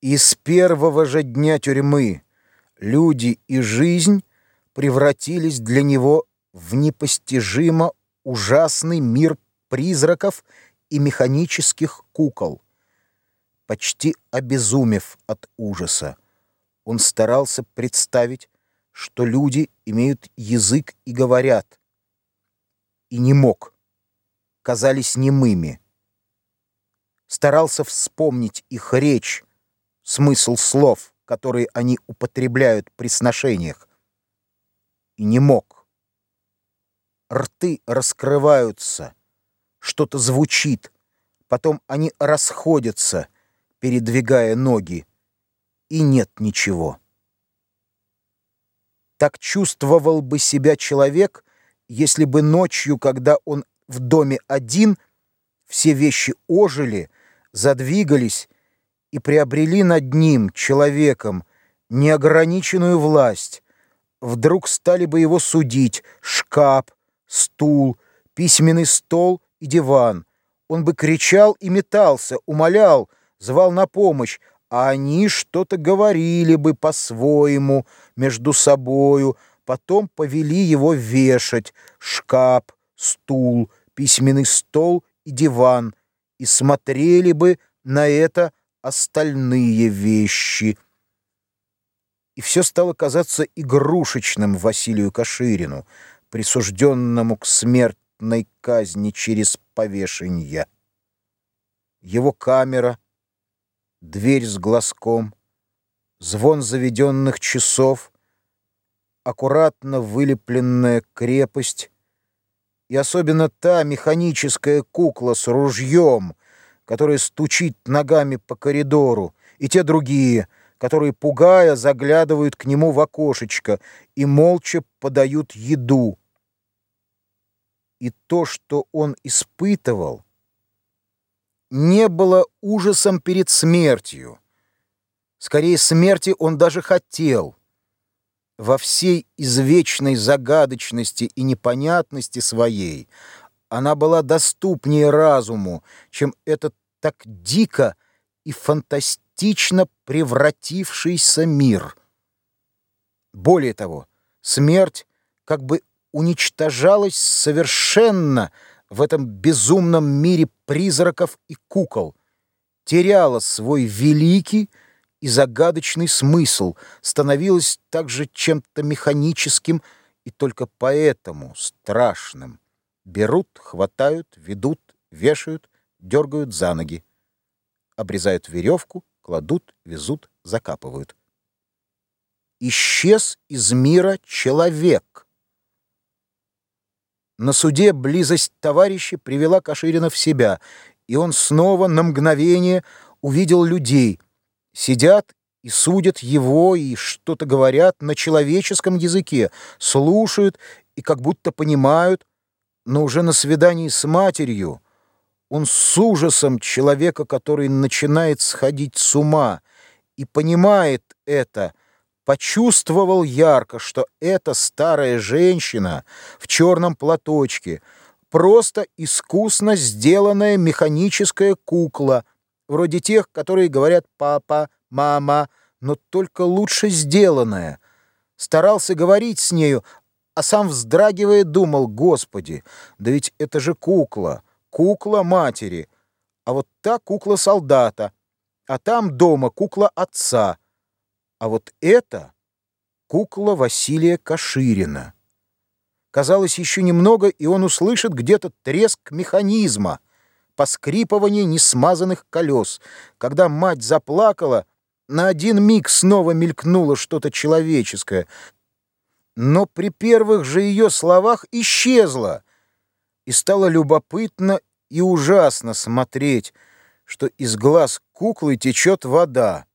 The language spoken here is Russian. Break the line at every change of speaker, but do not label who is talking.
И с первого же дня тюрьмы люди и жизнь превратились для него в непостижимо ужасный мир призраков и механических кукол. Почти обезумев от ужаса, он старался представить, что люди имеют язык и говорят, и не мог, казались немыми. Старался вспомнить их речь, смысл слов, которые они употребляют при сношениях, и не мог. Рты раскрываются, что-то звучит, потом они расходятся, передвигая ноги, и нет ничего. Так чувствовал бы себя человек, если бы ночью, когда он в доме один, все вещи ожили, задвигались и приобрели над ним, человеком, неограниченную власть, вдруг стали бы его судить шкаф, стул, письменный стол и диван. Он бы кричал и метался, умолял, звал на помощь, а они что-то говорили бы по-своему между собою, потом повели его вешать шкаф, стул, письменный стол и диван. И смотрели бы на это остальные вещи. И все стало казаться игрушечным Василию Каширину, присужденному к смертной казни через повешенье. Его камера, дверь с глазком, звон заведенных часов, аккуратно вылепленная крепость и особенно та механическая кукла с ружьем, которая стучит ногами по коридору, и те другие, которые, пугая, заглядывают к нему в окошечко и молча подают еду. И то, что он испытывал, не было ужасом перед смертью. Скорее, смерти он даже хотел. Во всей извечной загадочности и непонятности своей она была доступнее разуму, чем этот так дико и фантастично превратившийся мир. Более того, смерть как бы уничтожалась совершенно в этом безумном мире призраков и кукол, теряла свой великий и загадочный смысл, становилась также чем-то механическим и только поэтому страшным. Берут, хватают, ведут, вешают, дергают за ноги, обрезают веревку, кладут, везут, закапывают. Исчез из мира человек. На суде близость товарища привела Каширина в себя, и он снова на мгновение увидел людей. Сидят и судят его, и что-то говорят на человеческом языке, слушают и как будто понимают, но уже на свидании с матерью — он с ужасом человека, который начинает сходить с ума, и понимает это, почувствовал ярко, что эта старая женщина в черном платочке просто искусно сделанная механическая кукла, вроде тех, которые говорят «папа», «мама», но только лучше сделанная. Старался говорить с нею, а сам вздрагивая думал «Господи, да ведь это же кукла» кукла матери, а вот та кукла солдата, а там дома кукла отца, а вот это кукла Василия Каширина. Казалось, еще немного, и он услышит где-то треск механизма, поскрипывание несмазанных колес. Когда мать заплакала, на один миг снова мелькнуло что-то человеческое, но при первых же ее словах исчезло — и стало любопытно и ужасно смотреть, что из глаз куклы течет вода.